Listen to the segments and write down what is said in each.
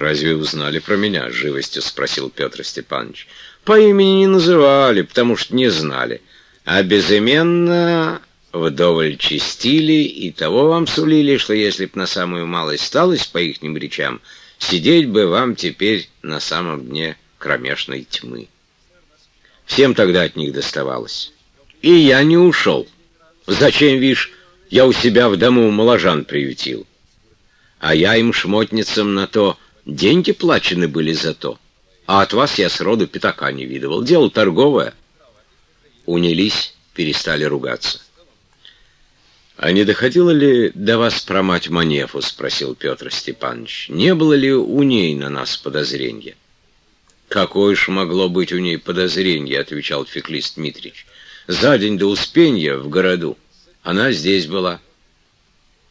«Разве узнали про меня?» — живостью спросил Петр Степанович. «По имени не называли, потому что не знали. А безыменно вдоволь чистили и того вам сулили, что если б на самую малость сталось по ихним речам, сидеть бы вам теперь на самом дне кромешной тьмы. Всем тогда от них доставалось. И я не ушел. Зачем, вишь, я у себя в дому моложан приютил? А я им, шмотницам, на то деньги плачены были за то. А от вас я сроду пятака не видывал. Дело торговое. Унялись, перестали ругаться. «А не доходило ли до вас про мать Манефу?» — спросил Петр Степанович. «Не было ли у ней на нас подозрения?» «Какое ж могло быть у ней подозрение?» — отвечал Феклист Дмитрич. «За день до Успенья в городу она здесь была.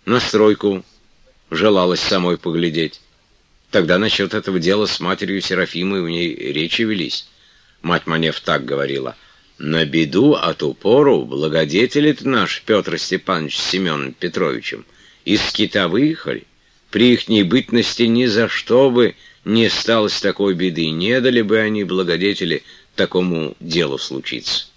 На стройку желалась самой поглядеть. Тогда насчет этого дела с матерью Серафимой у ней речи велись. Мать Манеф так говорила — на беду от упору благодетелит наш Петр Степанович с Семеном Петровичем. Из кита выехали. При ихней бытности ни за что бы не сталось такой беды, не дали бы они благодетели такому делу случиться.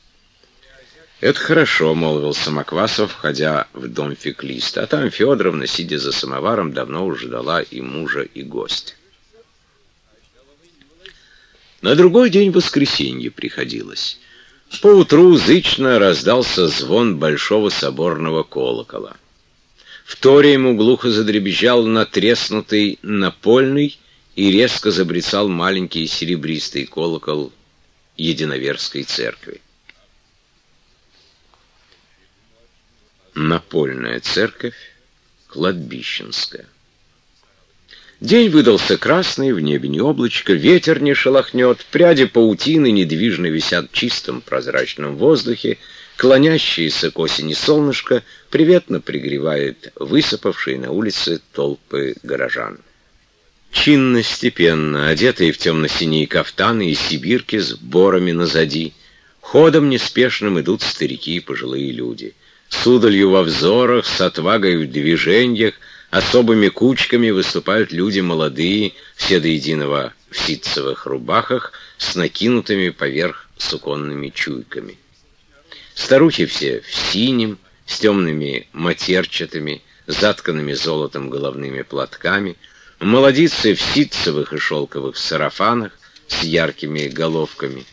«Это хорошо», — молвил Самоквасов, входя в дом феклиста. А там Федоровна, сидя за самоваром, давно уже ждала и мужа, и гостя. На другой день воскресенье приходилось. Поутру зычно раздался звон большого соборного колокола. В торе ему глухо задребезжал натреснутый напольный и резко забрецал маленький серебристый колокол Единоверской церкви. Напольная церковь, кладбищенская. День выдался красный, в небе не облачко, ветер не шелохнет, пряди паутины недвижно висят в чистом прозрачном воздухе, клонящееся к осени солнышко приветно пригревает высыпавшие на улице толпы горожан. Чинно-степенно, одетые в темно-синие кафтаны и сибирки с борами назади, ходом неспешным идут старики и пожилые люди. С удалью во взорах, с отвагой в движениях, Особыми кучками выступают люди молодые, все до единого в ситцевых рубахах, с накинутыми поверх суконными чуйками. Старухи все в синем, с темными матерчатыми, затканными золотом головными платками, молодицы в ситцевых и шелковых сарафанах с яркими головками,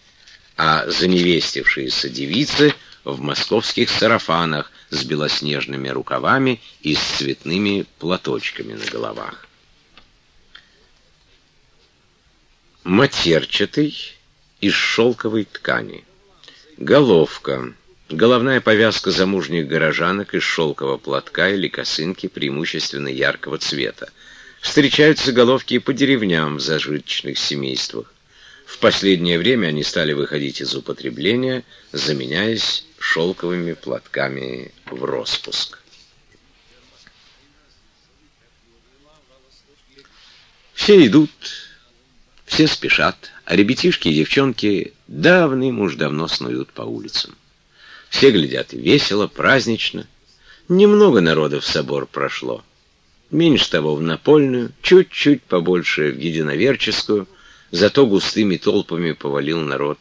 а заневестившиеся девицы в московских сарафанах с белоснежными рукавами и с цветными платочками на головах. Матерчатый из шелковой ткани. Головка. Головная повязка замужних горожанок из шелкового платка или косынки преимущественно яркого цвета. Встречаются головки и по деревням в зажиточных семействах. В последнее время они стали выходить из употребления, заменяясь шелковыми платками в распуск. Все идут, все спешат, а ребятишки и девчонки давным уж давно снуют по улицам. Все глядят весело, празднично. Немного народа в собор прошло. Меньше того в напольную, чуть-чуть побольше в единоверческую, зато густыми толпами повалил народ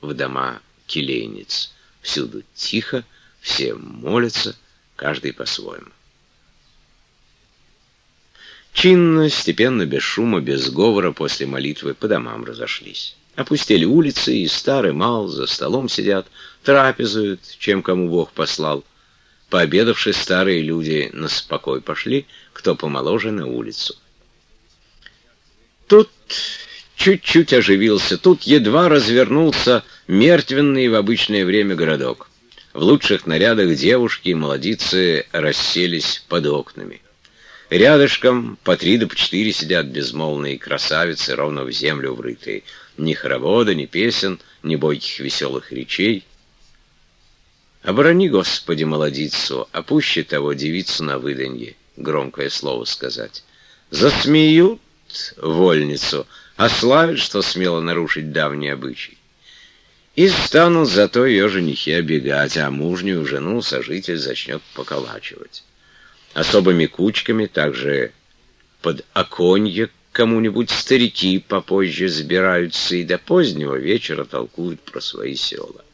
в дома келейниц. Всюду тихо, все молятся, каждый по-своему. Чинно, степенно, без шума, без говора после молитвы по домам разошлись. Опустили улицы, и старый мал за столом сидят, трапезуют, чем кому Бог послал. Пообедавшие старые люди на спокой пошли, кто помоложе на улицу. Тут чуть-чуть оживился, тут едва развернулся мертвенный в обычное время городок. В лучших нарядах девушки и молодицы расселись под окнами. Рядышком по три до по четыре сидят безмолвные красавицы, ровно в землю врытые. Ни хоровода, ни песен, ни бойких веселых речей. Оборони, Господи, молодицу, а пуще того девицу на выданье, громкое слово сказать. Засмеют вольницу, славят, что смело нарушить давний обычай. И станут зато ее женихи обегать, а мужнюю жену сожитель зачнет поколачивать. Особыми кучками, также под оконье кому-нибудь старики попозже сбираются и до позднего вечера толкуют про свои села.